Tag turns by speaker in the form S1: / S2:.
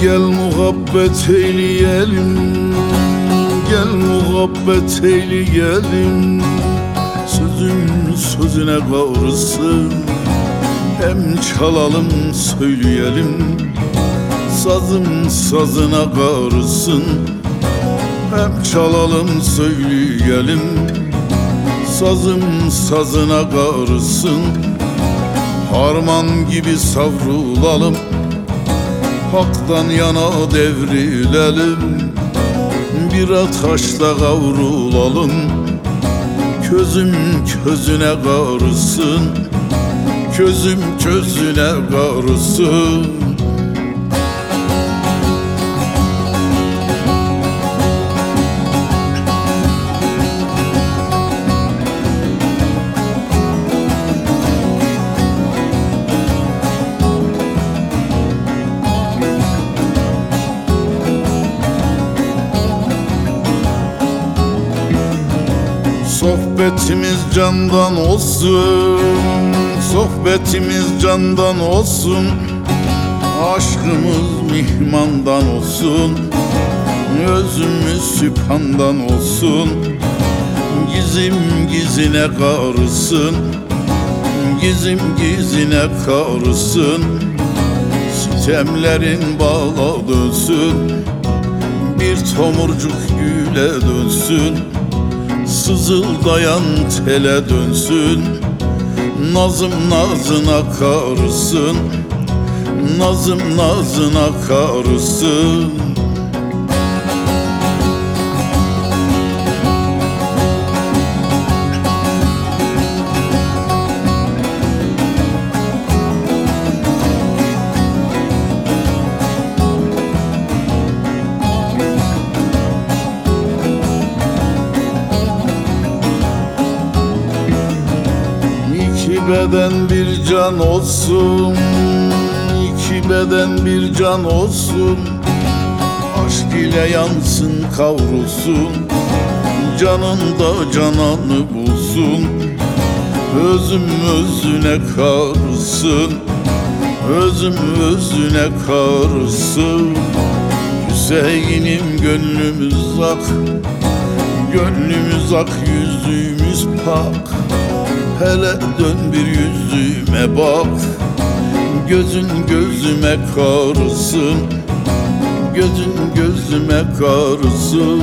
S1: Gel muhabbet eyleyelim Gel muhabbet eyleyelim. Sözüm sözüne kavrulsun Hem çalalım söyleyelim. Sazım sazına kavrulsun Hem çalalım söyleyelim. Sazım sazına kavrulsun Harman gibi savrulalım Hak'tan yana devrilelim. Bir ataşla kavrulalım. Közüm közüne karısın Közüm közüne karısın Sohbetimiz candan olsun Sohbetimiz candan olsun. Aşkımız mihmandan olsun Özümüz süphandan olsun. Gizim gizine karısın Gizim gizine karısın Sitemlerin bağla dönsün Bir tomurcuk güle dönsün Sızıldayan tele dönsün. Nazım nazına karısın Nazım nazına karısın beden bir can olsun İki beden bir can olsun. Aşk ile yansın kavrulsun Canında cananı bulsun. Özüm özüne karısın Özüm özüne karısın Hüseyin'im gönlümüz ak Gönlümüz ak yüzümüz pak Hele dön bir yüzüme bak. Gözün gözüme karısın Gözün gözüme karısın